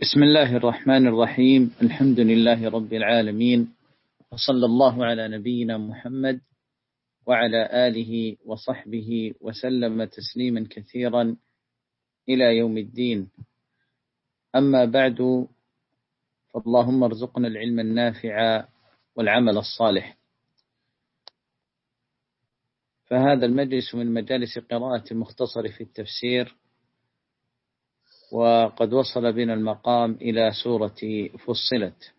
بسم الله الرحمن الرحيم. الحمد لله رب العالمين. وصلى الله على نبينا محمد وعلى آله وصحبه وسلم تسليما كثيرا إلى يوم الدين. أما بعد فاللهم ارزقنا العلم النافع والعمل الصالح. فهذا المجلس من مجالس قراءة المختصر في التفسير وقد وصل بنا المقام إلى سورة فصلت.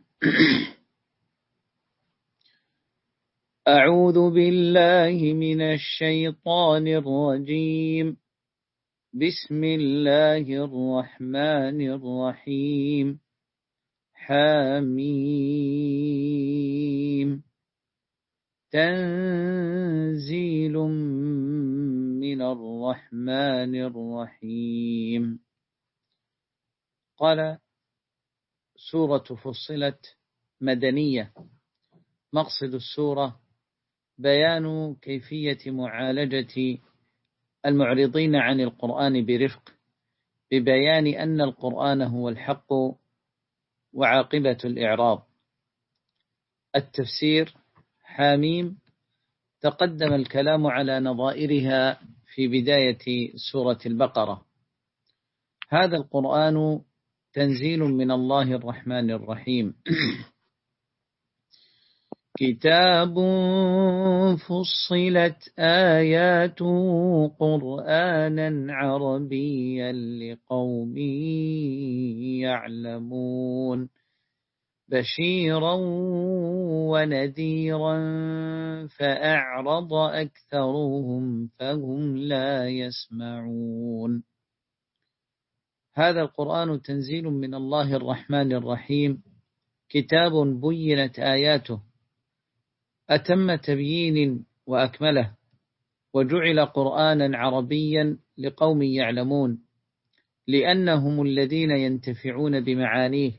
أعوذ بالله من الشيطان الرجيم. بسم الله الرحمن الرحيم. حميم. تنزيل من الرحمن الرحيم. قال سورة فصلت مدنية. مقصد السورة بيان كيفية معالجة المعرضين عن القرآن برفق ببيان أن القرآن هو الحق وعاقبة الإعراض التفسير حاميم تقدم الكلام على نظائرها في بداية سورة البقرة. هذا القرآن تنزيل من الله الرحمن الرحيم. كتاب فصلت آياته قرآنا عربيا لقوم يعلمون. بشيرا ونذيرا فأعرض أكثرهم فهم لا يسمعون. هذا القرآن تنزيل من الله الرحمن الرحيم. كتاب بينت آياته. أتم تبيين وأكمله. وجعل قرآنا عربيا لقوم يعلمون. لأنهم الذين ينتفعون بمعانيه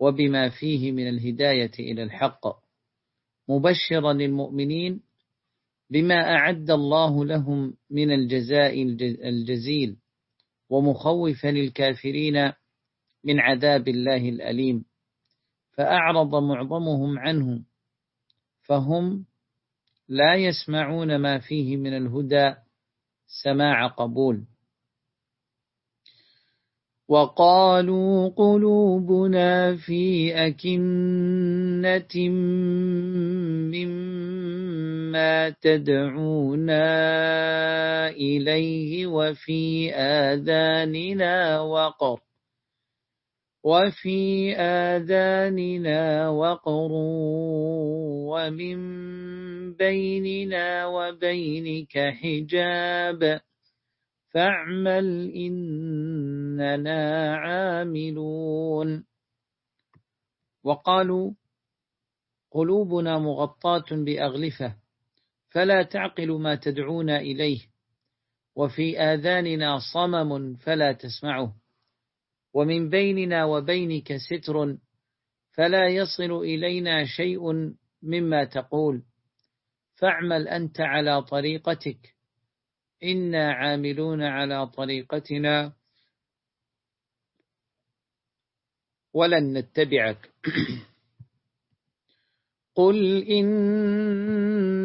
وبما فيه من الهداية إلى الحق. مبشرا للمؤمنين بما أعد الله لهم من الجزاء الجزيل. ومخوفا الكافرين من عذاب الله الأليم. فأعرض معظمهم عنه فهم لا يسمعون ما فيه من الهدى سماع قبول. وقالوا قلوبنا في أكنة مما تدعونا إليه وفي آذاننا وقر وفي آذاننا وقر ومن بيننا وبينك حجاب فاعمل إننا عاملون وقالوا قلوبنا مغطاة بأغلفة فلا تعقل ما تدعونا إليه. وفي آذاننا صمم فلا تسمعه. ومن بيننا وبينك ستر فلا يصل إلينا شيء مما تقول. فاعمل أنت على طريقتك. إنا عاملون على طريقتنا. ولن نتبعك. قل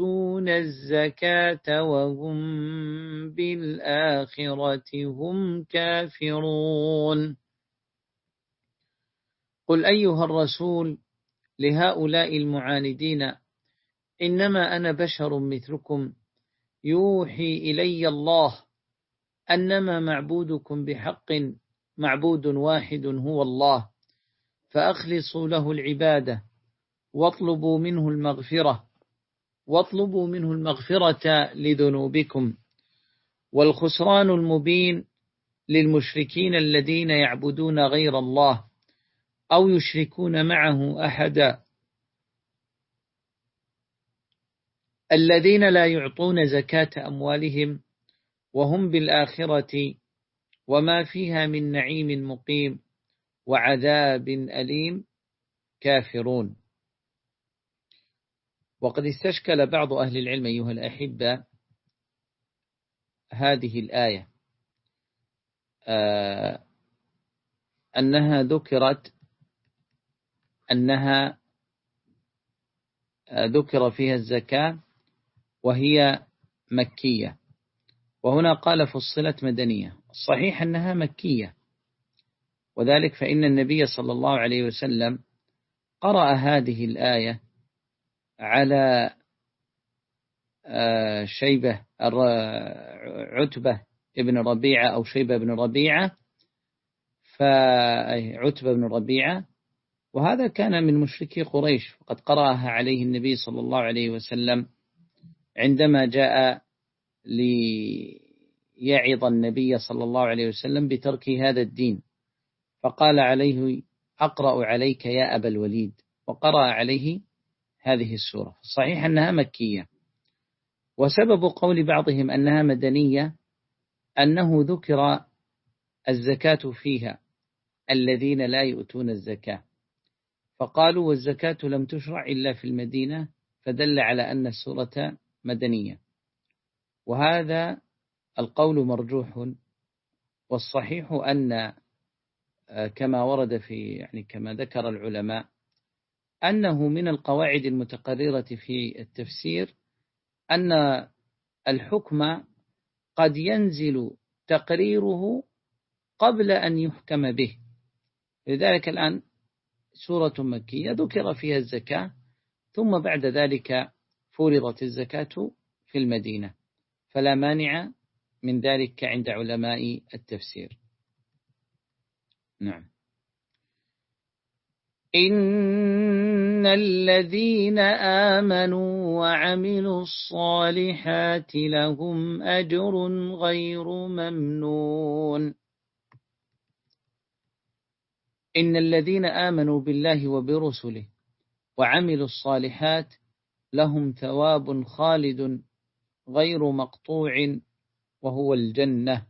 يؤتون الزكاة وهم بالآخرة هم كافرون. قل أيها الرسول لهؤلاء المعاندين إنما أنا بشر مثلكم يوحي إلي الله أنما معبودكم بحق معبود واحد هو الله فأخلصوا له العبادة واطلبوا منه المغفرة. واطلبوا منه المغفرة لذنوبكم والخسران المبين للمشركين الذين يعبدون غير الله أو يشركون معه أحدا. الذين لا يعطون زكاة أموالهم وهم بالآخرة وما فيها من نعيم مقيم وعذاب أليم كافرون. وقد استشكل بعض أهل العلم أيها الأحبة هذه الآية آه، أنها ذكرت أنها آه، ذكر فيها الزكاة وهي مكية. وهنا قال فصلت مدنية. الصحيح أنها مكية. وذلك فإن النبي صلى الله عليه وسلم قرأ هذه الآية على آه، شيبة عتبة ابن ربيعة أو شيبة بن ربيعة فعتبة بن ربيعة. وهذا كان من مشركي قريش وقد قرأها عليه النبي صلى الله عليه وسلم عندما جاء ليعظ النبي صلى الله عليه وسلم بترك هذا الدين. فقال عليه أقرأ عليك يا أبا الوليد. وقرأ عليه هذه السورة. صحيح أنها مكية. وسبب قول بعضهم أنها مدنية أنه ذكر الزكاة فيها الذين لا يؤتون الزكاة. فقالوا والزكاة لم تشرع إلا في المدينة فدل على أن السورة مدنية. وهذا القول مرجوح والصحيح أن آه، كما ورد في يعني كما ذكر العلماء أنه من القواعد المتقررة في التفسير أن الحكم قد ينزل تقريره قبل أن يحكم به. لذلك الآن سورة مكية ذكر فيها الزكاة ثم بعد ذلك فرضت الزكاة في المدينة. فلا مانع من ذلك عند علماء التفسير. نعم. إن الذين آمنوا وعملوا الصالحات لهم أجر غير ممنون. إن الذين آمنوا بالله وبرسله وعملوا الصالحات لهم ثواب خالد غير مقطوع وهو الجنة.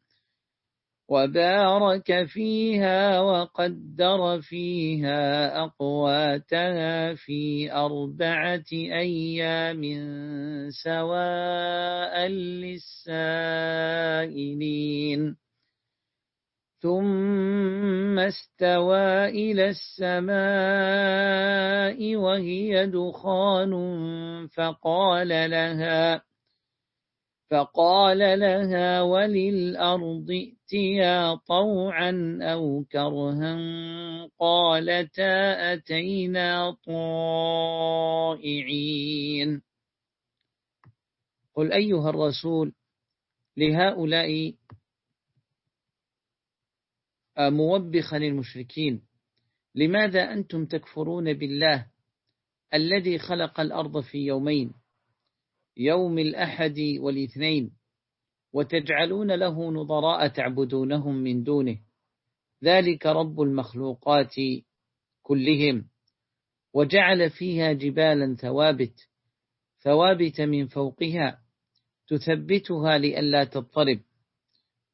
وبارك فيها وقدر فيها أقواتها في أربعة أيام سواء للسائلين. ثم استوى إلى السماء وهي دخان فقال لها فقال لها وللأرض ائتيا طوعا أو كرها قالتا أتينا طائعين. قل أيها الرسول لهؤلاء موبخا للمشركين لماذا أنتم تكفرون بالله الذي خلق الأرض في يومين يوم الأحد والاثنين؟ وتجعلون له نظراء تعبدونهم من دونه. ذلك رب المخلوقات كلهم. وجعل فيها جبالا ثوابت ثوابت من فوقها تثبتها لئلا تضطرب.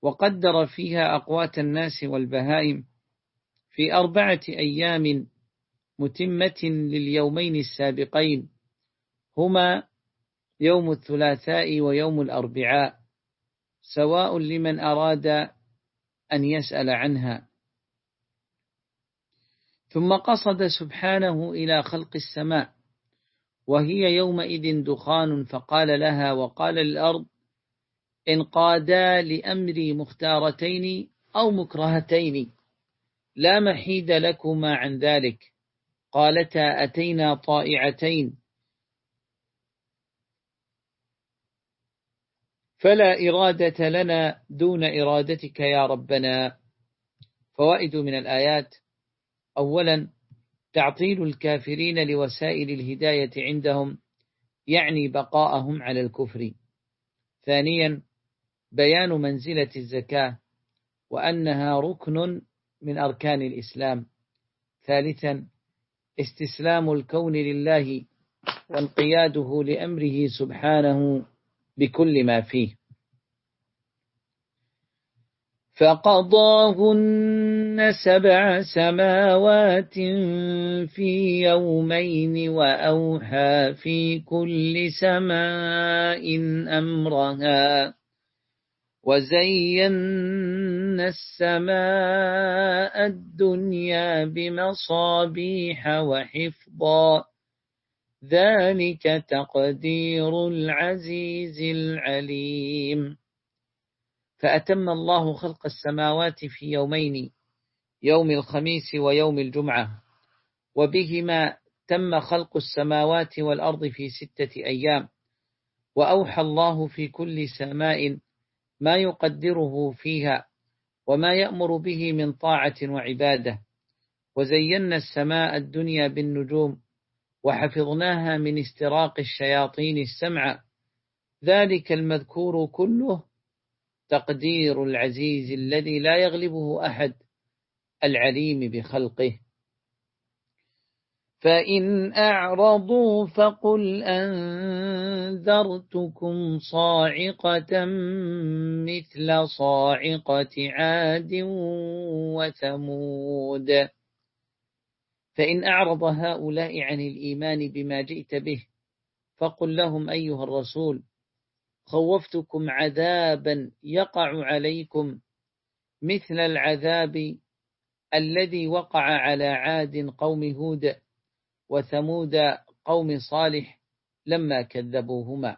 وقدر فيها أقوات الناس والبهائم في أربعة أيام متمة لليومين السابقين. هما يوم الثلاثاء ويوم الأربعاء. سواء لمن أراد أن يسأل عنها. ثم قصد سبحانه إلى خلق السماء وهي يومئذ دخان فقال لها وقال للأرض انقادا لأمر مختارتين أو مكرهتين لا محيد لكما عن ذلك. قالتا أتينا طائعتين. فلا إرادة لنا دون إرادتك يا ربنا. فوائد من الآيات أولا تعطيل الكافرين لوسائل الهداية عندهم يعني بقاءهم على الكفر. ثانيا بيان منزلة الزكاة وأنها ركن من أركان الإسلام. ثالثا استسلام الكون لله وانقياده لأمره سبحانه. بكل ما فيه. فقضاهن سبع سماوات في يومين وأوحى في كل سماء أمرها. وزينا السماء الدنيا بمصابيح وحفظا. ذلك تقدير العزيز العليم. فأتم الله خلق السماوات في يومين يوم الخميس ويوم الجمعة وبهما تم خلق السماوات والأرض في ستة أيام وأوحى الله في كل سماء ما يقدره فيها وما يأمر به من طاعة وعبادة وزينا السماء الدنيا بالنجوم وحفظناها من استراق الشياطين السمع. ذلك المذكور كله تقدير العزيز الذي لا يغلبه أحد العليم بخلقه. فإن أعرضوا فقل أنذرتكم صاعقة مثل صاعقة عاد وثمود. فإن أعرض هؤلاء عن الإيمان بما جئت به فقل لهم أيها الرسول خوفتكم عذابا يقع عليكم مثل العذاب الذي وقع على عاد قوم هود وثمود قوم صالح لما كذبوهما.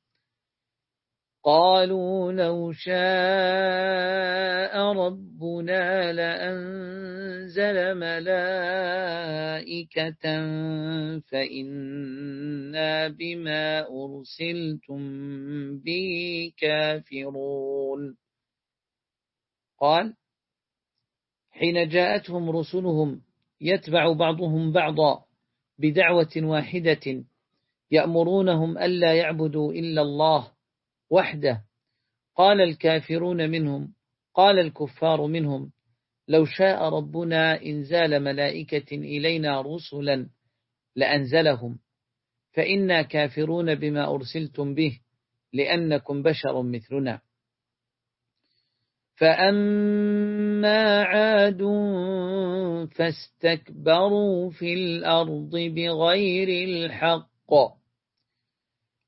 قالوا لو شاء ربنا لأنزل ملائكة فإنا بما أرسلتم به كافرون. قال حين جاءتهم رسلهم يتبع بعضهم بعضا بدعوة واحدة يأمرونهم ألا يعبدوا إلا الله وحده. قال الكافرون منهم قال الكفار منهم لو شاء ربنا إنزال ملائكة إلينا رسلا لأنزلهم. فإنا كافرون بما أرسلتم به لأنكم بشر مثلنا. فأما عاد فاستكبروا في الأرض بغير الحق.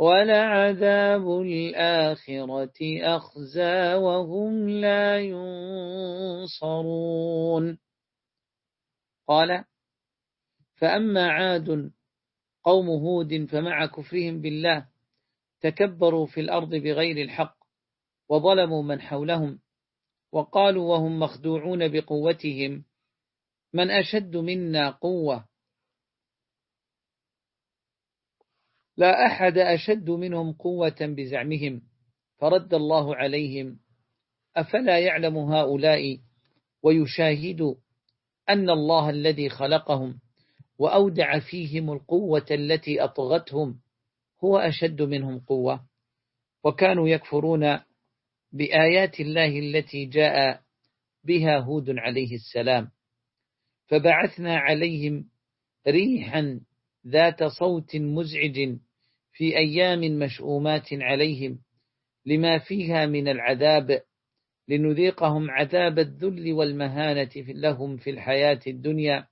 ولعذاب الآخرة أخزى وهم لا ينصرون. قال فأما عاد قوم هود فمع كفرهم بالله تكبروا في الأرض بغير الحق وظلموا من حولهم وقالوا وهم مخدوعون بقوتهم من أشد منا قوة لا أحد أشد منهم قوة بزعمهم فرد الله عليهم أفلا يعلم هؤلاء؟ ويشاهد أن الله الذي خلقهم وأودع فيهم القوة التي أطغتهم هو أشد منهم قوة. وكانوا يكفرون بآيات الله التي جاء بها هود عليه السلام. فبعثنا عليهم ريحا ذات صوت مزعج في أيام مشؤومات عليهم لما فيها من العذاب لنذيقهم عذاب الذل والمهانة لهم في الحياة الدنيا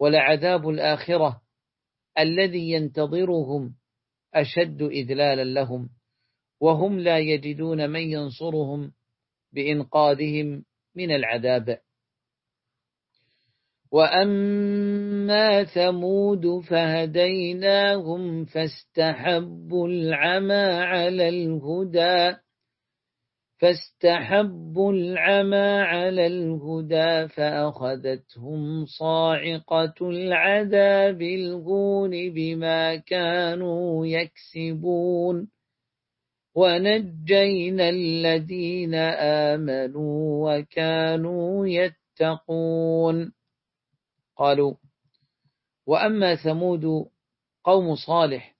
ولعذاب الآخرة الذي ينتظرهم أشد إذلالا لهم وهم لا يجدون من ينصرهم بإنقاذهم من العذاب. وأما ثمود فهديناهم فاستحبوا العمى على الهدى فاستحبوا العمى على الهدى فأخذتهم صاعقة العذاب الغون بما كانوا يكسبون ونجينا الذين آمنوا وكانوا يتقون قالوا وأما ثمود قوم صالح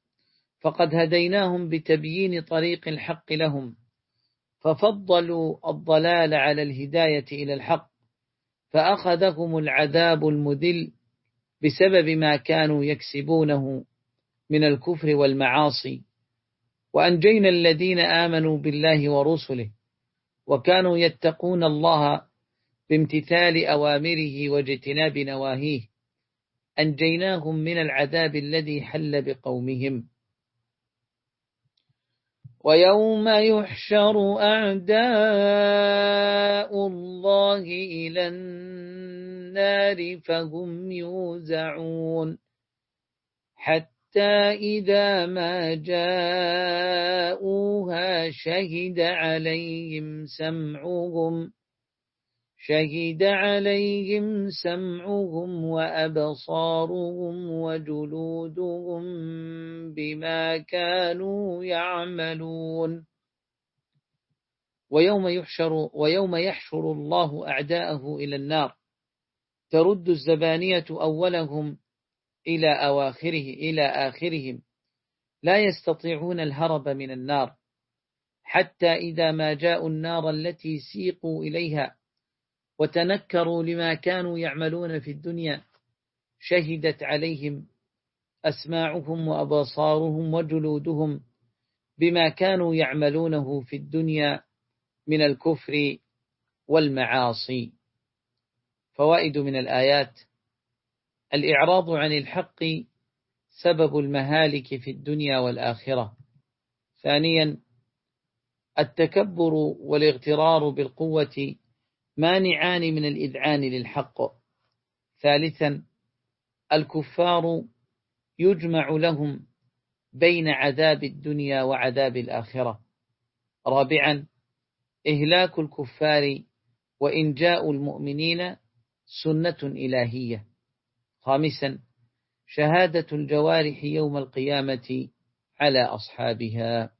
فقد هديناهم بتبيين طريق الحق لهم ففضلوا الضلال على الهداية إلى الحق فأخذهم العذاب المذل بسبب ما كانوا يكسبونه من الكفر والمعاصي. وأنجينا الذين آمنوا بالله ورسله وكانوا يتقون الله بامتثال أوامره واجتناب نواهيه. أنجيناهم من العذاب الذي حل بقومهم. ويوم يحشر أعداء الله إلى النار فهم يوزعون. حتى إذا ما جاءوها شهد عليهم سمعهم. شهد عليهم سمعهم وأبصارهم وجلودهم بما كانوا يعملون. ويوم يحشر ويوم يحشر الله أعداءه إلى النار. ترد الزبانية أولهم إلى أواخره إلى آخرهم. لا يستطيعون الهرب من النار. حتى إذا ما جاءوا النار التي سيقوا إليها وتنكروا لما كانوا يعملون في الدنيا. شهدت عليهم أسماعهم وأبصارهم وجلودهم بما كانوا يعملونه في الدنيا من الكفر والمعاصي. فوائد من الآيات الإعراض عن الحق سبب المهالك في الدنيا والآخرة. ثانيا التكبر والاغترار بالقوة مانعان من الإذعان للحق. ثالثا الكفار يجمع لهم بين عذاب الدنيا وعذاب الآخرة. رابعا إهلاك الكفار وإنجاء المؤمنين سنة إلهية. خامسا شهادة الجوارح يوم القيامة على أصحابها.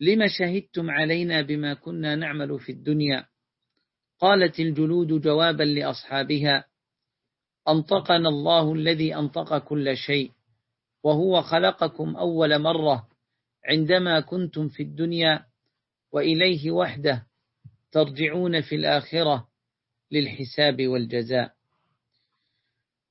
لما شهدتم علينا بما كنا نعمل في الدنيا؟ قالت الجلود جوابا لأصحابها أنطقنا الله الذي أنطق كل شيء وهو خلقكم أول مرة عندما كنتم في الدنيا وإليه وحده ترجعون في الآخرة للحساب والجزاء.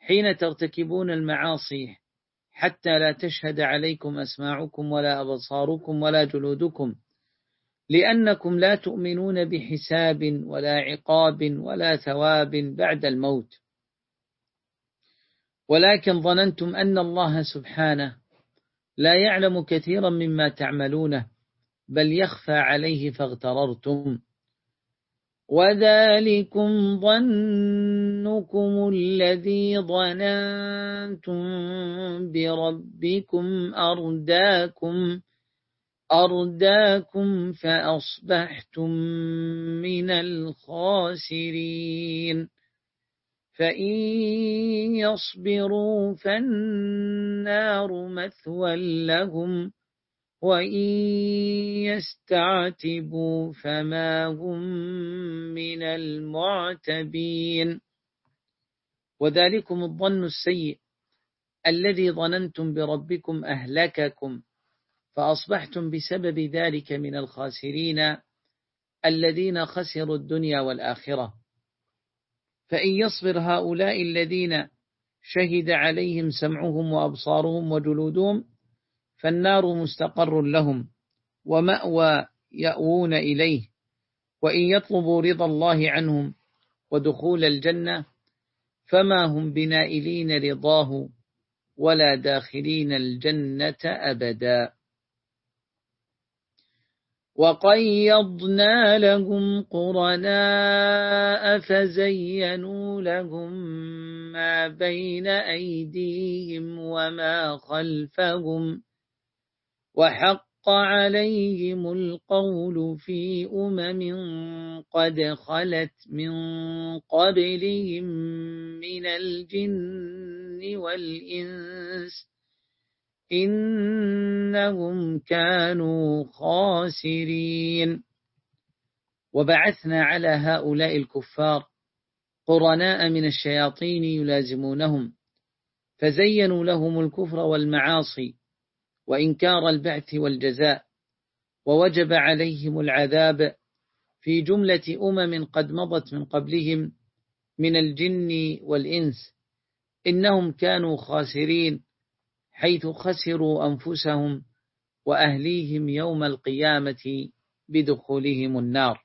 حين ترتكبون المعاصي حتى لا تشهد عليكم أسماعكم ولا أبصاركم ولا جلودكم لأنكم لا تؤمنون بحساب ولا عقاب ولا ثواب بعد الموت. ولكن ظننتم أن الله سبحانه لا يعلم كثيرا مما تعملونه بل يخفى عليه فاغتررتم. وذلكم ظنكم الذي ظننتم بربكم أرداكم أرداكم فأصبحتم من الخاسرين. فإن يصبروا فالنار مثوى لهم وإن يستعتبوا فما هم من المعتبين وذلكم الظن السيء الذي ظننتم بربكم أهلككم فأصبحتم بسبب ذلك من الخاسرين الذين خسروا الدنيا والآخرة فإن يصبر هؤلاء الذين شهد عليهم سمعهم وأبصارهم وجلودهم فالنار مستقر لهم ومأوى يأوون إليه وإن يطلبوا رضا الله عنهم ودخول الجنة فما هم بنائلين رضاه ولا داخلين الجنة أبدا. وقيضنا لهم قرناء فزينوا لهم ما بين أيديهم وما خلفهم وحق عليهم القول في أمم قد خلت من قبلهم من الجن والإنس إنهم كانوا خاسرين. وبعثنا على هؤلاء الكفار قرناء من الشياطين يلازمونهم فزينوا لهم الكفر والمعاصي وإنكار البعث والجزاء ووجب عليهم العذاب في جملة أمم قد مضت من قبلهم من الجن والإنس. إنهم كانوا خاسرين حيث خسروا أنفسهم وأهليهم يوم القيامة بدخولهم النار.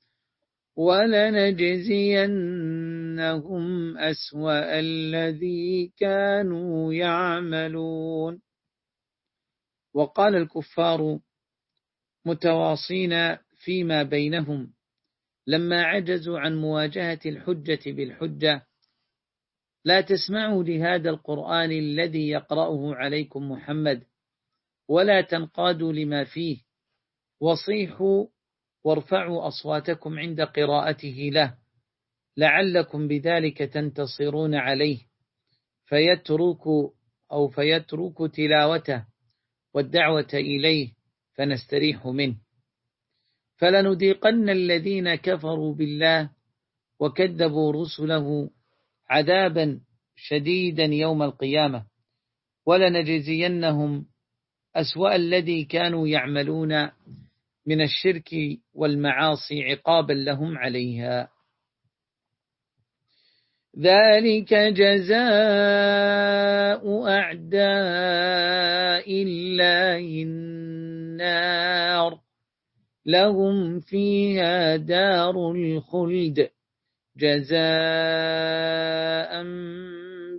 ولنجزينهم أسوأ الذي كانوا يعملون. وقال الكفار متواصين فيما بينهم لما عجزوا عن مواجهة الحجة بالحجة لا تسمعوا لهذا القرآن الذي يقرأه عليكم محمد ولا تنقادوا لما فيه وصيحوا وارفعوا أصواتكم عند قراءته له لعلكم بذلك تنتصرون عليه فيترك أو فيترك تلاوته والدعوة إليه فنستريح منه. فلنذيقن الذين كفروا بالله وكذبوا رسله عذابا شديدا يوم القيامة ولنجزينهم أسوأ الذي كانوا يعملون من الشرك والمعاصي عقابا لهم عليها. ذلك جزاء أعداء الله النار. لهم فيها دار الخلد. جزاء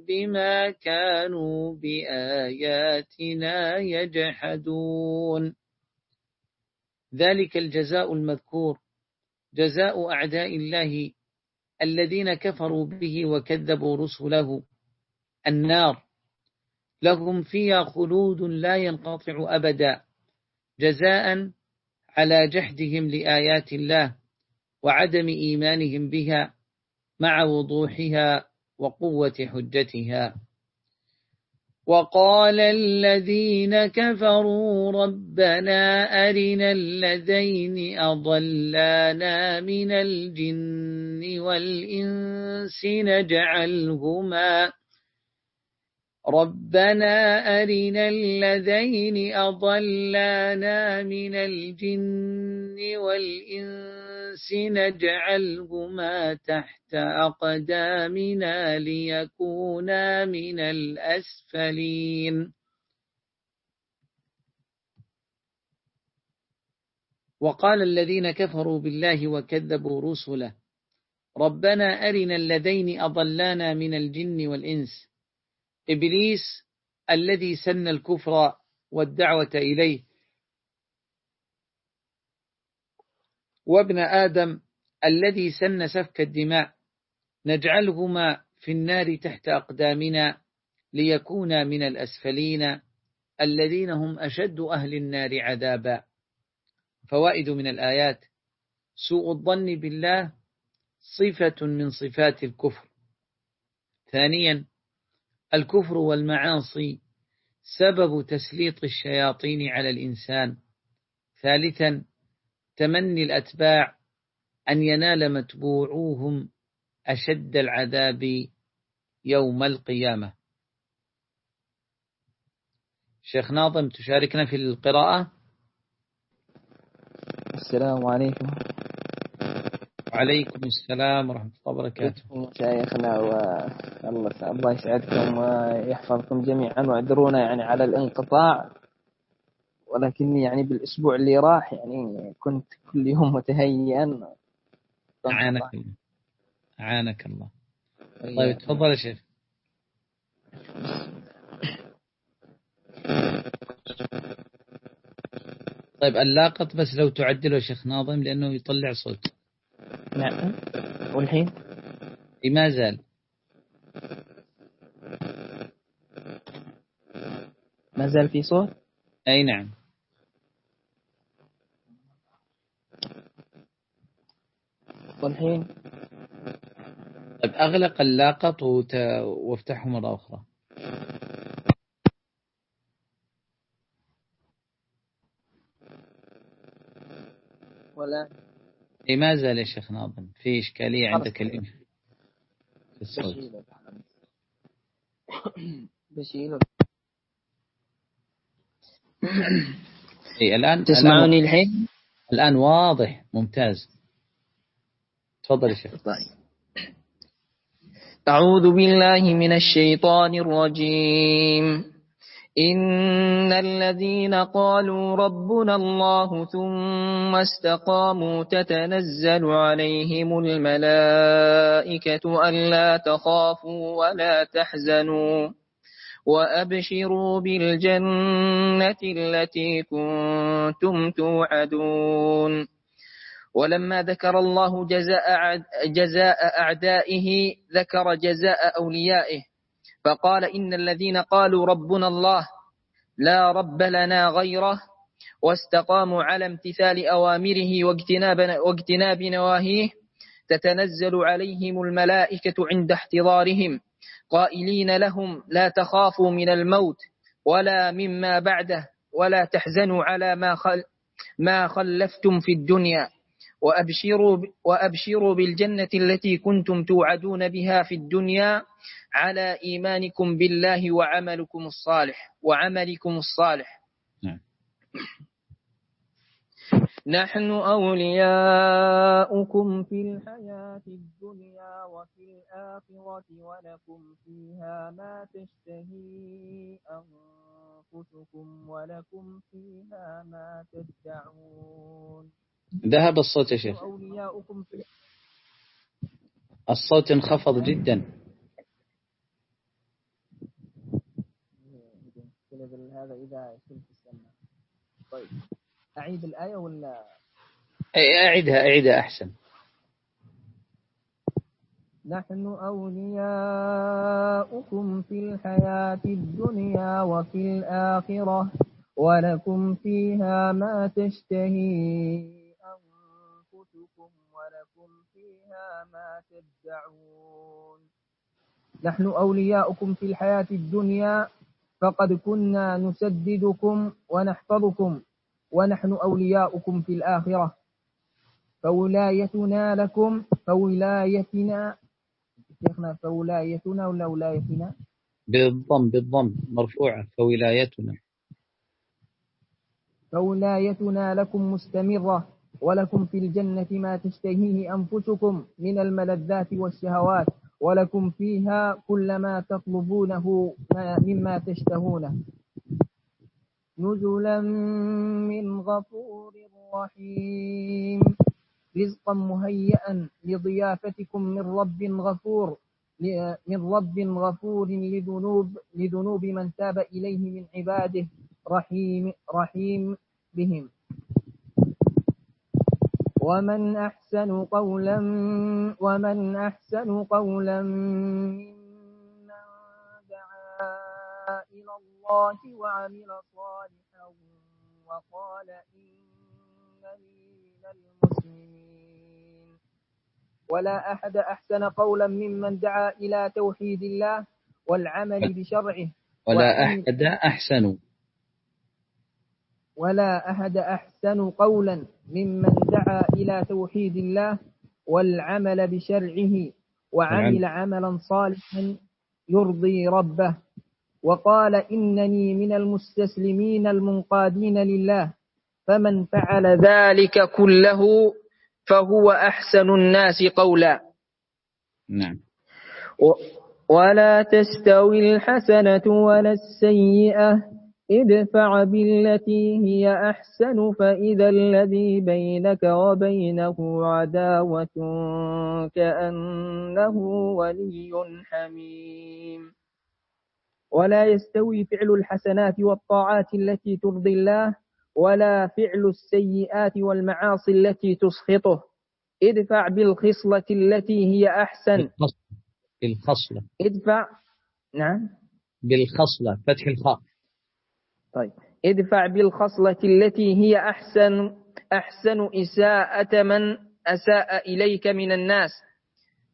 بما كانوا بآياتنا يجحدون. ذلك الجزاء المذكور جزاء أعداء الله الذين كفروا به وكذبوا رسله النار. لهم فيها خلود لا ينقطع أبدا جزاء على جحدهم لآيات الله وعدم إيمانهم بها مع وضوحها وقوة حجتها. وقال الذين كفروا ربنا أرنا الذين أضلانا من الجن والإنس نجعلهما ربنا أرنا الذين أضلانا من الجن والإنس نجعلهما تحت أقدامنا ليكونا من الأسفلين. وقال الذين كفروا بالله وكذبوا رسله ربنا أرنا الذين أضلانا من الجن والإنس. إبليس الذي سن الكفر والدعوة إليه وابن آدم الذي سن سفك الدماء نجعلهما في النار تحت أقدامنا ليكونا من الأسفلين الذين هم أشد أهل النار عذابا. فوائد من الآيات سوء الظن بالله صفة من صفات الكفر. ثانيا الكفر والمعاصي سبب تسليط الشياطين على الإنسان. ثالثا تمني الأتباع أن ينال متبوعوهم أشد العذاب يوم القيامة. شيخ ناظم تشاركنا في القراءة؟ السلام عليكم. وعليكم السلام ورحمة الله وبركاته. مشايخنا والله الله يسعدكم ويحفظكم جميعا وأعذرونا يعني على الانقطاع. ولكني يعني بالأسبوع اللي راح يعني كنت كل يوم متهيئا. أعانك الله. أعانك الله. طيب تفضل يا شيخ. طيب اللاقط بس لو تعدله شيخ ناظم لأنه يطلع صوت. نعم. والحين؟ ما زال. ما زال في صوت؟ أي نعم. والحين طيب أغلق اللاقط. وافتحه مرة أخرى. ولا. اي ما زال يا شيخ ناظم. في إشكالية عندك اليوم؟ في الصوت. بشيله اي الآن تسمعوني الحين؟ الآن واضح ممتاز. تفضل يا شيخ. طيب. أعوذ بالله من الشيطان الرجيم. إن الذين قالوا ربنا الله ثم استقاموا تتنزل عليهم الملائكة ألا تخافوا ولا تحزنوا. وأبشروا بالجنة التي كنتم توعدون. ولما ذكر الله جزاء, جزاء أعدائه ذكر جزاء أوليائه فقال إن الذين قالوا ربنا الله لا رب لنا غيره واستقاموا على امتثال أوامره واجتناب, واجتناب نواهيه تتنزل عليهم الملائكة عند احتضارهم قائلين لهم لا تخافوا من الموت ولا مما بعده ولا تحزنوا على ما, ما خلفتم في الدنيا. وأبشروا, وأبشروا بالجنة التي كنتم توعدون بها في الدنيا على إيمانكم بالله وعملكم الصالح وعملكم الصالح نعم. نحن أولياؤكم في الحياة الدنيا وفي الآخرة ولكم فيها ما تشتهي أنفسكم ولكم فيها ما تدعون ذهب الصوت يا شيخ. الصوت انخفض جدا. هذا إذا طيب أعيد الآية ولا؟ أي أعدها أعدها أحسن. نحن أولياؤكم في الحياة الدنيا وفي الآخرة ولكم فيها ما تشتهي. فيها ما تدعون. نحن أولياؤكم في الحياة الدنيا فقد كنا نسددكم ونحفظكم ونحن أولياؤكم في الآخرة. فولايتنا لكم فولايتنا شيخنا فولايتنا ولا ولايتنا؟ بالضم بالضم مرفوعة فولايتنا. فولايتنا لكم مستمرة. ولكم في الجنة ما تشتهيه أنفسكم من الملذات والشهوات ولكم فيها كل ما تطلبونه مما تشتهونه. نزلا من غفور رحيم. رزقا مهيئا لضيافتكم من رب غفور من رب غفور لذنوب لذنوب من تاب إليه من عباده رحيم رحيم بهم. ومن أحسن قولا ومن أحسن قولا ممن دعا إلى الله وعمل صالحا وقال إنني من المسلمين. ولا أحد أحسن قولا ممن دعا إلى توحيد الله والعمل بشرعه. ولا أحد أحسن ولا أحد أحسن قولا ممن دعا إلى توحيد الله والعمل بشرعه وعمل عملا صالحا يرضي ربه. وقال إنني من المستسلمين المنقادين لله فمن فعل ذلك كله فهو أحسن الناس قولا. نعم. ولا تستوي الحسنة ولا السيئة. ادفع بالتي هي أحسن فإذا الذي بينك وبينه عداوة كأنه ولي حميم. ولا يستوي فعل الحسنات والطاعات التي ترضي الله ولا فعل السيئات والمعاصي التي تسخطه. ادفع بالخصلة التي هي أحسن. بالخصلة. ادفع. نعم. بالخصلة فتح الخاء. طيب. ادفع بالخصلة التي هي أحسن أحسن إساءة من أساء إليك من الناس.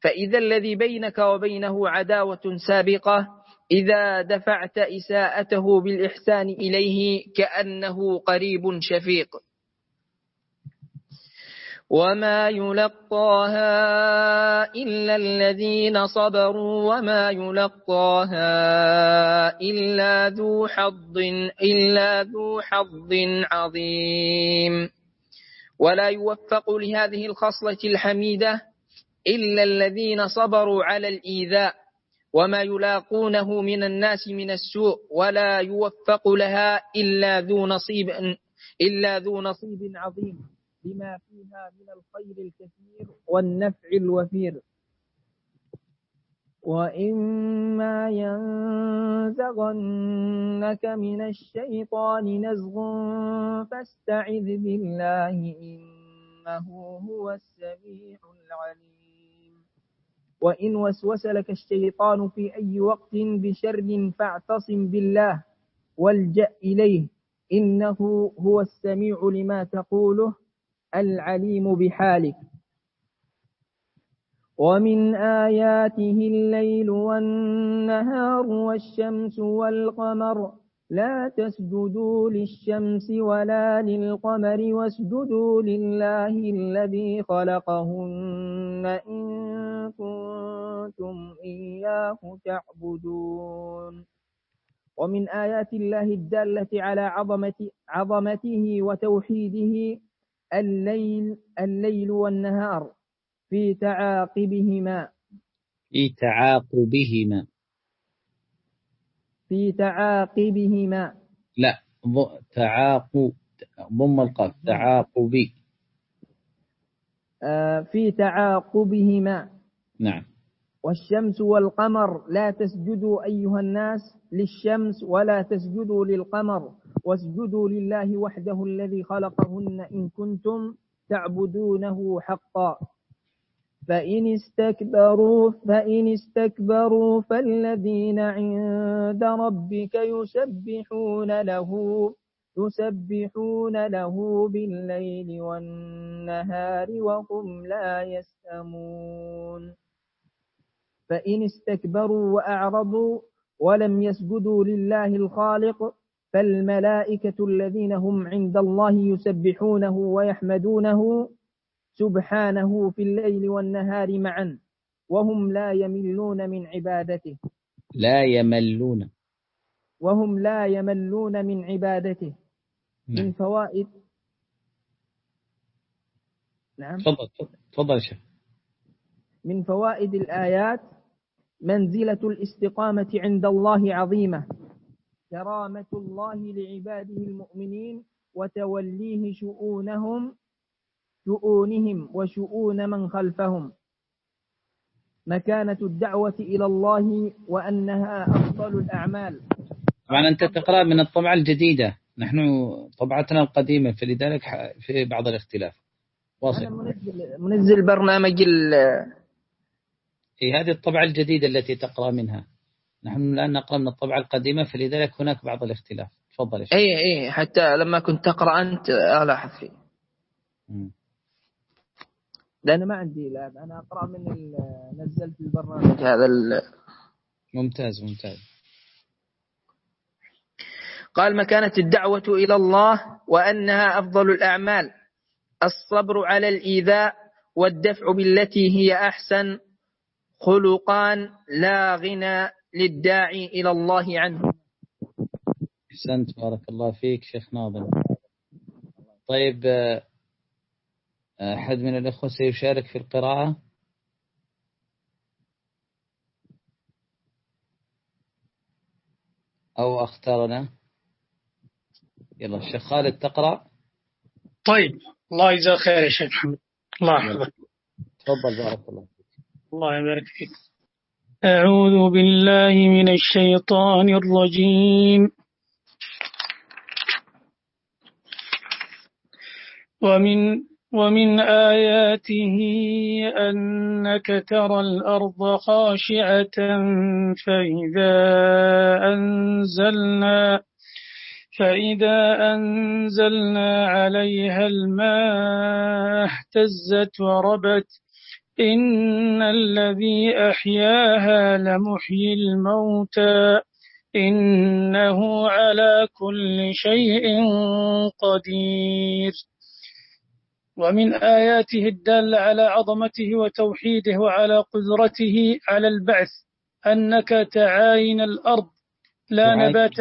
فإذا الذي بينك وبينه عداوة سابقة إذا دفعت إساءته بالإحسان إليه كأنه قريب شفيق. وما يلقاها إلا الذين صبروا وما يلقاها إلا ذو حظ إلا ذو حظ عظيم. ولا يوفق لهذه الخصلة الحميدة إلا الذين صبروا على الإيذاء. وما يلاقونه من الناس من السوء. ولا يوفق لها إلا ذو نصيب إلا ذو نصيب عظيم. بما فيها من الخير الكثير والنفع الوفير. وإما ينزغنك من الشيطان نزغ فاستعذ بالله إنه هو السميع العليم. وإن وسوس لك الشيطان في أي وقت بشر فاعتصم بالله والجأ إليه إنه هو السميع لما تقوله. العليم بحالك. ومن آياته الليل والنهار والشمس والقمر. لا تسجدوا للشمس ولا للقمر واسجدوا لله الذي خلقهن إن كنتم إياه تعبدون. ومن آيات الله الدالة على عظمته وتوحيده الليل الليل والنهار في تعاقبهما. في تعاقبهما. في تعاقبهما. لا تعاقب ضم القاف تعاقبي. آه في تعاقبهما. نعم. والشمس والقمر لا تسجدوا أيها الناس للشمس ولا تسجدوا للقمر واسجدوا لله وحده الذي خلقهن إن كنتم تعبدونه حقا. فإن استكبروا فإن استكبروا فالذين عند ربك يسبحون له يسبحون له بالليل والنهار وهم لا يسأمون. فإن استكبروا وأعرضوا ولم يسجدوا لله الخالق فالملائكة الذين هم عند الله يسبحونه ويحمدونه سبحانه في الليل والنهار معا وهم لا يملون من عبادته. لا يملون. وهم لا يملون من عبادته. من نعم فوائد نعم. تفضل تفضل شيخ. من فوائد الآيات منزلة الاستقامة عند الله عظيمة. كرامة الله لعباده المؤمنين وتوليه شؤونهم شؤونهم وشؤون من خلفهم. مكانة الدعوة إلى الله وأنها أفضل الأعمال. طبعا أنت تقرأ من الطبعة الجديدة. نحن طبعتنا القديمة فلذلك في بعض الاختلاف. واصل. أنا منزل, منزل برنامج ال إيه هذه الطبعة الجديدة التي تقرأ منها. نحن الآن نقرأ من الطبعة القديمة فلذلك هناك بعض الاختلاف. تفضل أي أي حتى لما كنت تقرأ أنت ألاحظ فيه. لأن ما عندي لاب أنا أقرأ من نزلت البرنامج هذا ال... ممتاز ممتاز. قال مكانة الدعوة إلى الله وأنها أفضل الأعمال. الصبر على الإيذاء والدفع بالتي هي أحسن خلقان لا غنى للداعي إلى الله عنه. أحسنت بارك الله فيك شيخ ناظم. طيب أحد من الأخوة سيشارك في القراءة؟ أو أختارنا؟ يلا الشيخ خالد تقرأ. طيب الله يجزاه خير يا شيخ محمد. الله يحفظك. تفضل بارك الله فيك. الله يبارك فيك. أعوذ بالله من الشيطان الرجيم. ومن ومن آياته أنك ترى الأرض خاشعة فإذا أنزلنا فإذا أنزلنا عليها الماء اهتزت وربت. إن الذي أحياها لمحيي الموتى إنه على كل شيء قدير. ومن آياته الدالة على عظمته وتوحيده وعلى قدرته على البعث أنك تعاين الأرض. لا نبات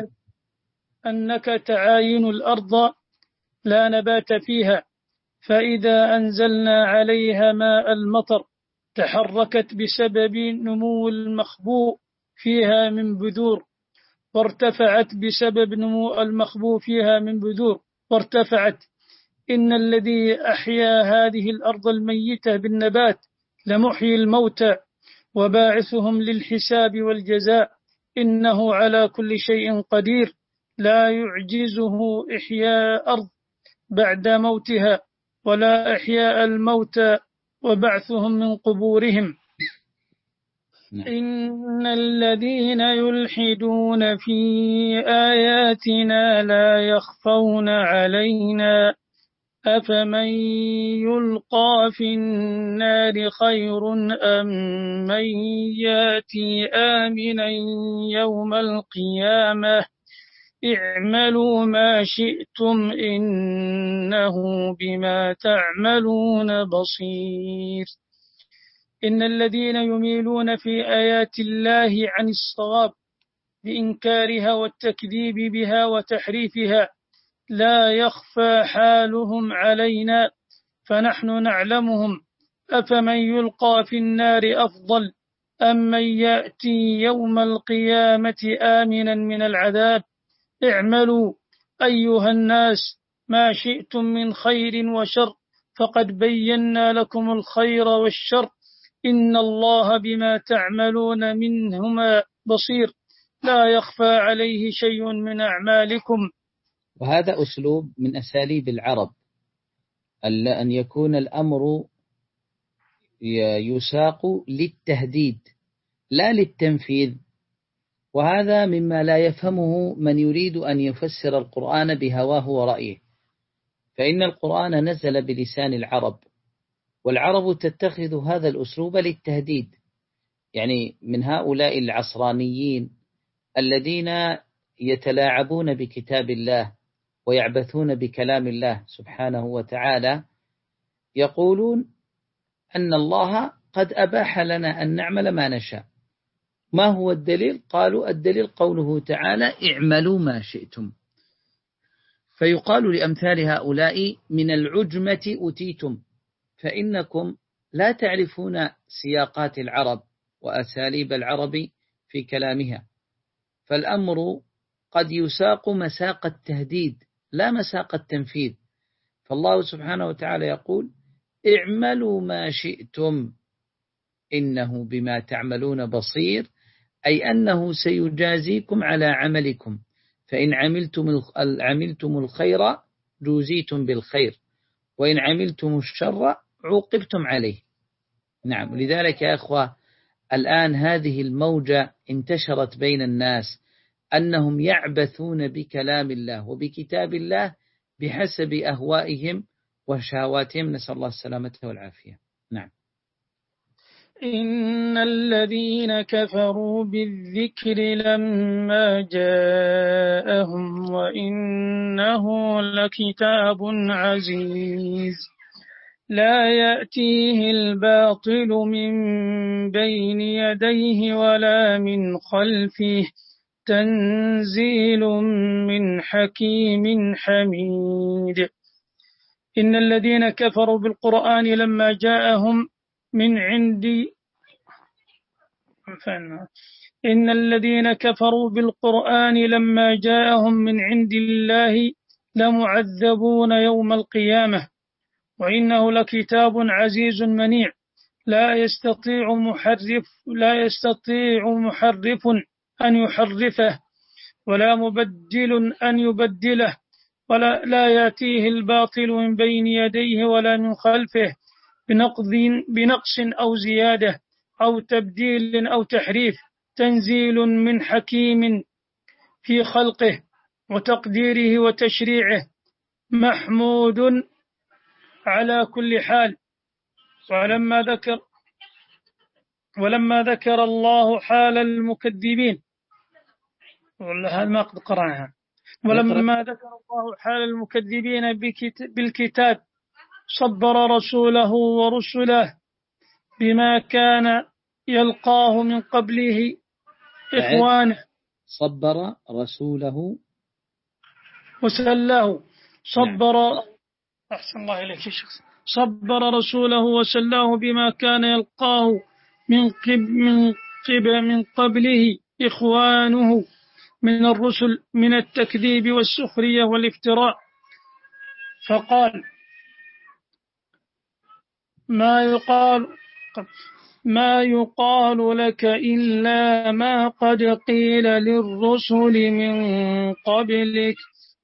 أنك تعاين الأرض. لا نبات فيها. فإذا أنزلنا عليها ماء المطر تحركت بسبب نمو المخبوء فيها من بذور وارتفعت بسبب نمو المخبوء فيها من بذور وارتفعت. إن الذي أحيا هذه الأرض الميتة بالنبات لمحيي الموتى وباعثهم للحساب والجزاء. إنه على كل شيء قدير لا يعجزه إحياء أرض بعد موتها. ولا إحياء الموتى وبعثهم من قبورهم. إن الذين يلحدون في آياتنا لا يخفون علينا. أفمن يلقى في النار خير أم من يأتي آمنا يوم القيامة؟ اعملوا ما شئتم إنه بما تعملون بصير. إن الذين يميلون في آيات الله عن الصواب بإنكارها والتكذيب بها وتحريفها لا يخفى حالهم علينا فنحن نعلمهم أفمن يلقى في النار أفضل أم من يأتي يوم القيامة آمنا من العذاب اعملوا أيها الناس ما شئتم من خير وشر فقد بينا لكم الخير والشر. إن الله بما تعملون منهما بصير. لا يخفى عليه شيء من أعمالكم. وهذا أسلوب من أساليب العرب. أن يكون الأمر يساق للتهديد لا للتنفيذ وهذا مما لا يفهمه من يريد أن يفسر القرآن بهواه ورأيه. فإن القرآن نزل بلسان العرب والعرب تتخذ هذا الأسلوب للتهديد. يعني من هؤلاء العصرانيين الذين يتلاعبون بكتاب الله ويعبثون بكلام الله سبحانه وتعالى يقولون أن الله قد أباح لنا أن نعمل ما نشاء. ما هو الدليل؟ قالوا الدليل قوله تعالى اعملوا ما شئتم. فيقال لأمثال هؤلاء من العجمة أتيتم فإنكم لا تعرفون سياقات العرب وأساليب العرب في كلامها. فالأمر قد يساق مساق التهديد لا مساق التنفيذ. فالله سبحانه وتعالى يقول اعملوا ما شئتم إنه بما تعملون بصير. أي أنه سيجازيكم على عملكم. فإن عملتم عملتم الخير جوزيتم بالخير وإن عملتم الشر عوقبتم عليه. نعم لذلك يا أخوة الآن هذه الموجة انتشرت بين الناس أنهم يعبثون بكلام الله وبكتاب الله بحسب أهوائهم وشهواتهم. نسأل الله السلامة والعافية. نعم. إن الذين كفروا بالذكر لما جاءهم وإنه لكتاب عزيز لا يأتيه الباطل من بين يديه ولا من خلفه تنزيل من حكيم حميد إن الذين كفروا بالقرآن لما جاءهم من عندي إن الذين كفروا بالقرآن لما جاءهم من عند الله لمعذبون يوم القيامة وإنه لكتاب عزيز منيع. لا يستطيع محرف لا يستطيع محرف أن يحرفه ولا مبدل أن يبدله ولا لا يأتيه الباطل من بين يديه ولا من خلفه. بنقض بنقص أو زيادة أو تبديل أو تحريف تنزيل من حكيم في خلقه وتقديره وتشريعه محمود على كل حال. ولما ذكر ولما ذكر الله حال المكذبين. والله هذا ما قد قرأها ولما ذكر الله حال المكذبين بالكتاب صبر رسوله ورسله بما كان يلقاه من قبله إخوانه. صبر رسوله وسلاه صبر أحسن الله إليك يا شخص. صبر رسوله وسلاه بما كان يلقاه من قب من قب من قبله إخوانه من الرسل من التكذيب والسخرية والافتراء. فقال ما يقال ما يقال لك إلا ما قد قيل للرسل من قبلك.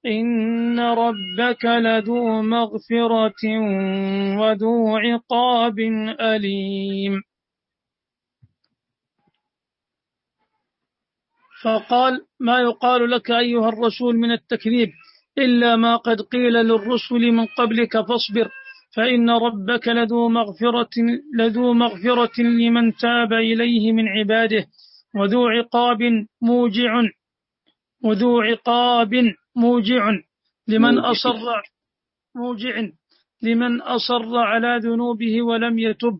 إن ربك لذو مغفرة وذو عقاب أليم. فقال ما يقال لك أيها الرسول من التكذيب إلا ما قد قيل للرسل من قبلك فاصبر. فإن ربك لذو مغفرة, لذو مغفرة لمن تاب إليه من عباده وذو عقاب موجع وذو عقاب موجع لمن أصر موجع لمن أصر على ذنوبه ولم يتب.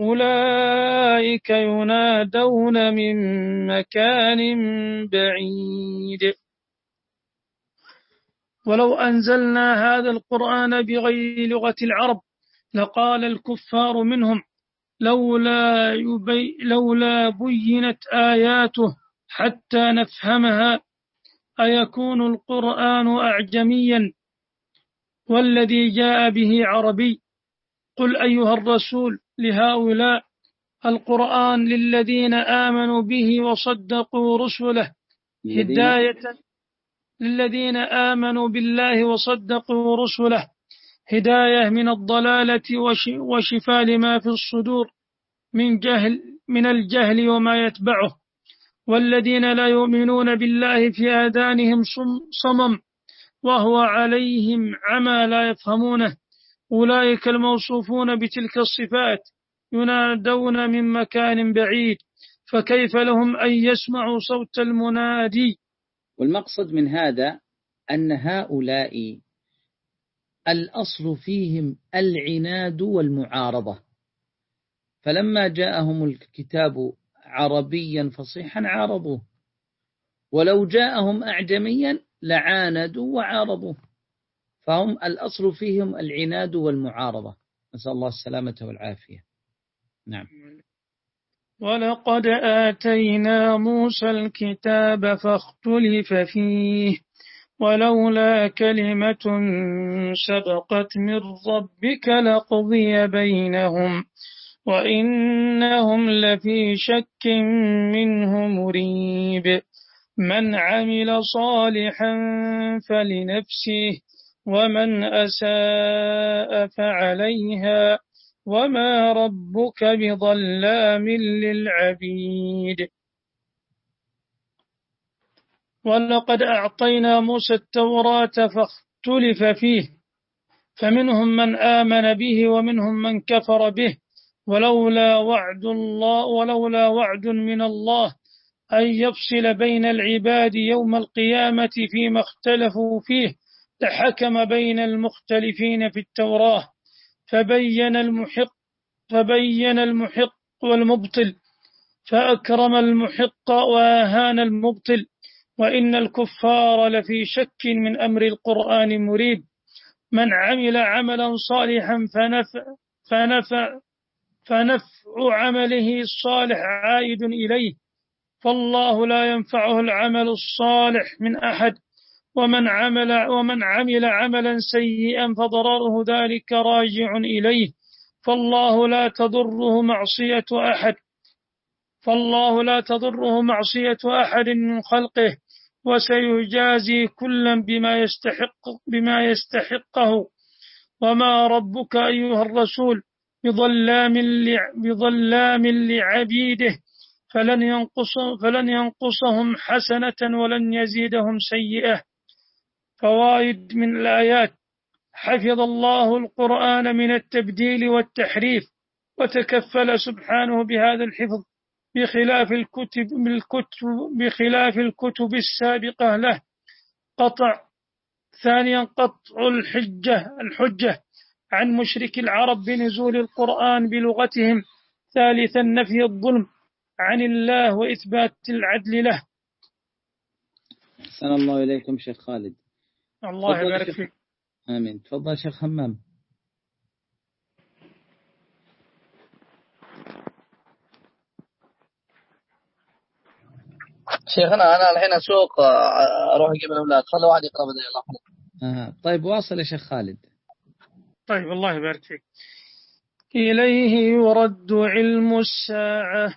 أولئك ينادون من مكان بعيد. ولو أنزلنا هذا القرآن بغير لغة العرب لقال الكفار منهم لولا, يبي لولا بينت آياته حتى نفهمها أيكون القرآن أعجميا والذي جاء به عربي. قل أيها الرسول لهؤلاء القرآن للذين آمنوا به وصدقوا رسله. هداية للذين آمنوا بالله وصدقوا رسله. هداية من الضلالة وشفاء لما في الصدور من جهل من الجهل وما يتبعه. والذين لا يؤمنون بالله في آذانهم صمم وهو عليهم عمى لا يفهمونه. أولئك الموصوفون بتلك الصفات ينادون من مكان بعيد فكيف لهم أن يسمعوا صوت المنادي؟ والمقصد من هذا أن هؤلاء الأصل فيهم العناد والمعارضة. فلما جاءهم الكتاب عربيا فصيحا عارضوه ولو جاءهم أعجميا لعاندوا وعارضوه. فهم الأصل فيهم العناد والمعارضة. نسأل الله السلامة والعافية. نعم. ولقد آتينا موسى الكتاب فاختلف فيه ولولا كلمة سبقت من ربك لقضي بينهم وإنهم لفي شك منه مريب. من عمل صالحا فلنفسه ومن أساء فعليها وما ربك بظلام للعبيد. ولقد أعطينا موسى التوراة فاختلف فيه فمنهم من آمن به ومنهم من كفر به. ولولا وعد الله ولولا وعد من الله أن يفصل بين العباد يوم القيامة فيما اختلفوا فيه لحكم بين المختلفين في التوراة فبين المحق فبين المحق والمبطل فأكرم المحق وأهان المبطل وإن الكفار لفي شك من أمر القرآن مريب. من عمل عملا صالحا فنفع, فنفع, فنفع عمله الصالح عائد إليه فالله لا ينفعه العمل الصالح من أحد. ومن عمل ومن عمل عملا سيئا فضرره ذلك راجع إليه. فالله لا تضره معصية أحد. فالله لا تضره معصية أحد من خلقه وسيجازي كلا بما يستحق بما يستحقه. وما ربك أيها الرسول بظلام بظلام لعبيده. فلن ينقص فلن ينقصهم حسنة ولن يزيدهم سيئة. فوائد من الآيات. حفظ الله القرآن من التبديل والتحريف وتكفل سبحانه بهذا الحفظ بخلاف الكتب بالكتب بخلاف الكتب السابقة له. قطع ثانيا قطع الحجة الحجة عن مشرك العرب بنزول القرآن بلغتهم. ثالثا نفي الظلم عن الله وإثبات العدل له. أحسن الله إليكم شيخ خالد. الله يبارك فيك. آمين. تفضل شيخ همام شيخنا أنا الحين أسوق أروح أجيب الأولاد. خلوا واحد يقرأ بدل الله. آه. طيب واصل يا شيخ خالد. طيب الله يبارك فيك. إليه يرد علم الساعة.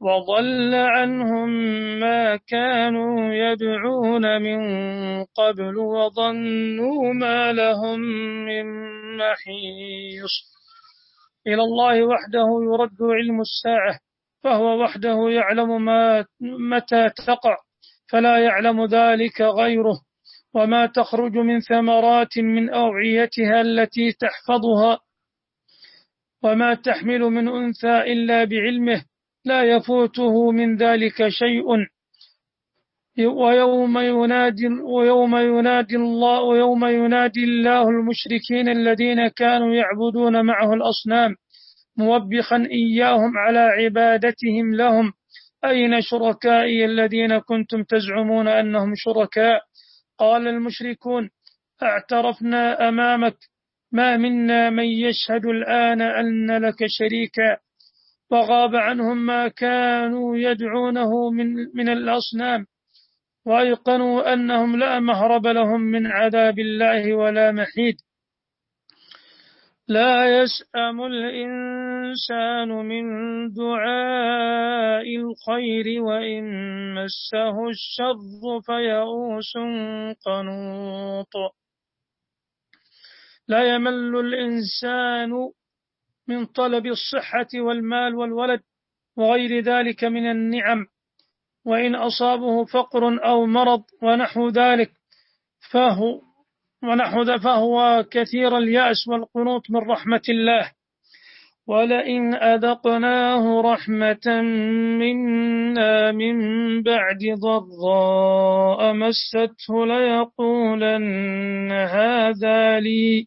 وضل عنهم ما كانوا يدعون من قبل وظنوا ما لهم من محيص. إلى الله وحده يرد علم الساعة فهو وحده يعلم ما متى تقع فلا يعلم ذلك غيره. وما تخرج من ثمرات من أوعيتها التي تحفظها وما تحمل من أنثى إلا بعلمه. لا يفوته من ذلك شيء. ويوم ينادي ويوم ينادي الله ويوم ينادي الله المشركين الذين كانوا يعبدون معه الأصنام موبخا إياهم على عبادتهم لهم. أين شركائي الذين كنتم تزعمون أنهم شركاء؟ قال المشركون اعترفنا أمامك. ما منا من يشهد الآن أن لك شريكا. وغاب عنهم ما كانوا يدعونه من, من الأصنام وأيقنوا أنهم لا مهرب لهم من عذاب الله ولا محيد. لا يسأم الإنسان من دعاء الخير وإن مسه الشر فيئوس قنوط. لا يمل الإنسان من طلب الصحة والمال والولد وغير ذلك من النعم. وإن أصابه فقر أو مرض ونحو ذلك فهو ونحو فهو كثير اليأس والقنوط من رحمة الله. ولئن أذقناه رحمة منا من بعد ضراء مسته ليقولن هذا لي.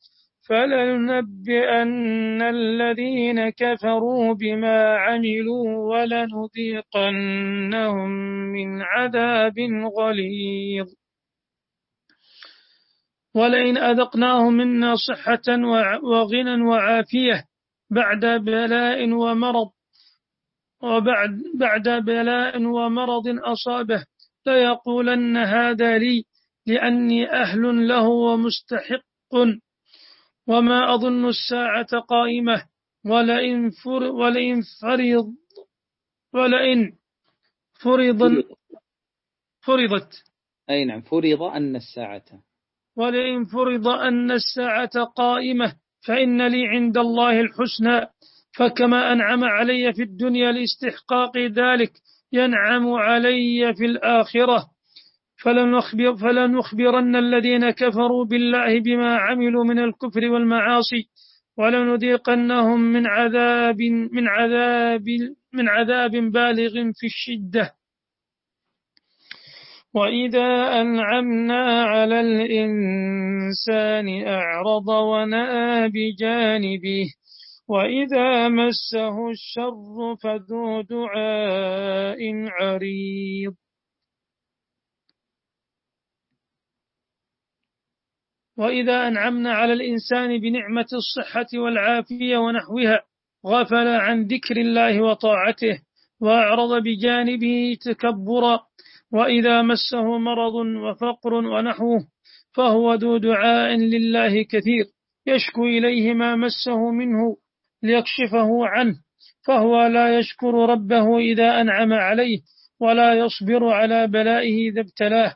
فلننبئن الذين كفروا بما عملوا ولنذيقنهم من عذاب غليظ ولئن أذقناه منا صحة وغنى وعافية بعد بلاء ومرض وبعد بعد بلاء ومرض أصابه ليقولن هذا لي لأني أهل له ومستحق. وما أظن الساعة قائمة ولئن فر ولئن فرض ولئن فرض. فرضت. أي نعم فرض أن الساعة. ولئن فرض أن الساعة قائمة فإن لي عند الله الحسنى فكما أنعم علي في الدنيا لاستحقاق ذلك ينعم علي في الآخرة. فلنخبر فلنخبرن الذين كفروا بالله بما عملوا من الكفر والمعاصي ولنذيقنهم من عذاب من عذاب من عذاب بالغ في الشدة. وإذا أنعمنا على الإنسان أعرض ونأى بجانبه وإذا مسه الشر فذو دعاء عريض. وإذا أنعمنا على الإنسان بنعمة الصحة والعافية ونحوها غفل عن ذكر الله وطاعته وأعرض بجانبه تكبرا وإذا مسه مرض وفقر ونحوه فهو ذو دعاء لله كثير يشكو إليه ما مسه منه ليكشفه عنه فهو لا يشكر ربه إذا أنعم عليه ولا يصبر على بلائه إذا ابتلاه.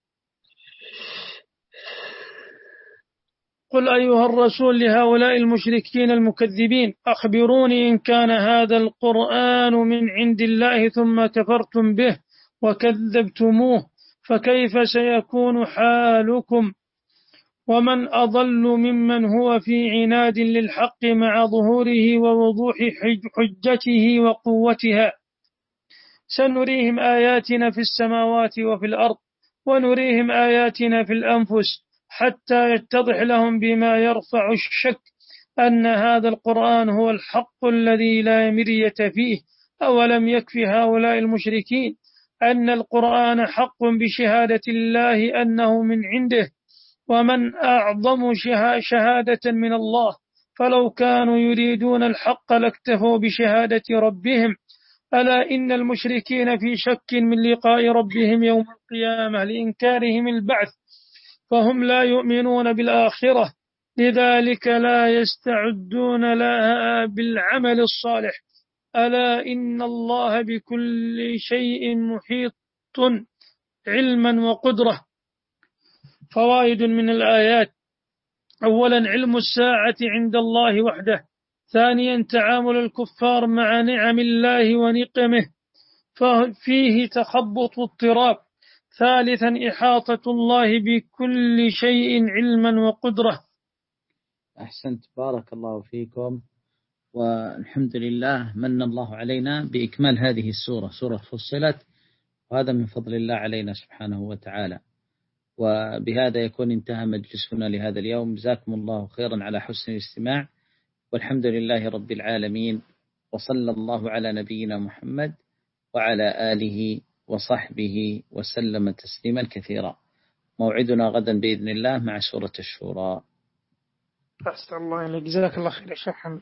قل أيها الرسول لهؤلاء المشركين المكذبين أخبروني إن كان هذا القرآن من عند الله ثم كفرتم به وكذبتموه فكيف سيكون حالكم؟ ومن أضل ممن هو في عناد للحق مع ظهوره ووضوح حجته وقوتها؟ سنريهم آياتنا في السماوات وفي الأرض ونريهم آياتنا في الأنفس حتى يتضح لهم بما يرفع الشك أن هذا القرآن هو الحق الذي لا مرية فيه أولم يكف هؤلاء المشركين أن القرآن حق بشهادة الله أنه من عنده ومن أعظم شهادة من الله. فلو كانوا يريدون الحق لاكتفوا بشهادة ربهم. ألا إن المشركين في شك من لقاء ربهم يوم القيامة لإنكارهم البعث. فهم لا يؤمنون بالآخرة. لذلك لا يستعدون لها بالعمل الصالح. ألا إن الله بكل شيء محيط علما وقدرة. فوائد من الآيات. أولا علم الساعة عند الله وحده. ثانيا تعامل الكفار مع نعم الله ونقمه. ففيه تخبط واضطراب ثالثا إحاطة الله بكل شيء علما وقدرة. أحسنت. بارك الله فيكم. والحمد لله من الله علينا بإكمال هذه السورة سورة فصلت. وهذا من فضل الله علينا سبحانه وتعالى. وبهذا يكون انتهى مجلسنا لهذا اليوم. جزاكم الله خيرا على حسن الاستماع. والحمد لله رب العالمين. وصلى الله على نبينا محمد وعلى آله وصحبه وسلم تسليما كثيرا. موعدنا غدا بإذن الله مع سورة الشورى. أحسن الله إليك. جزاك الله خير يا شيخ حمد.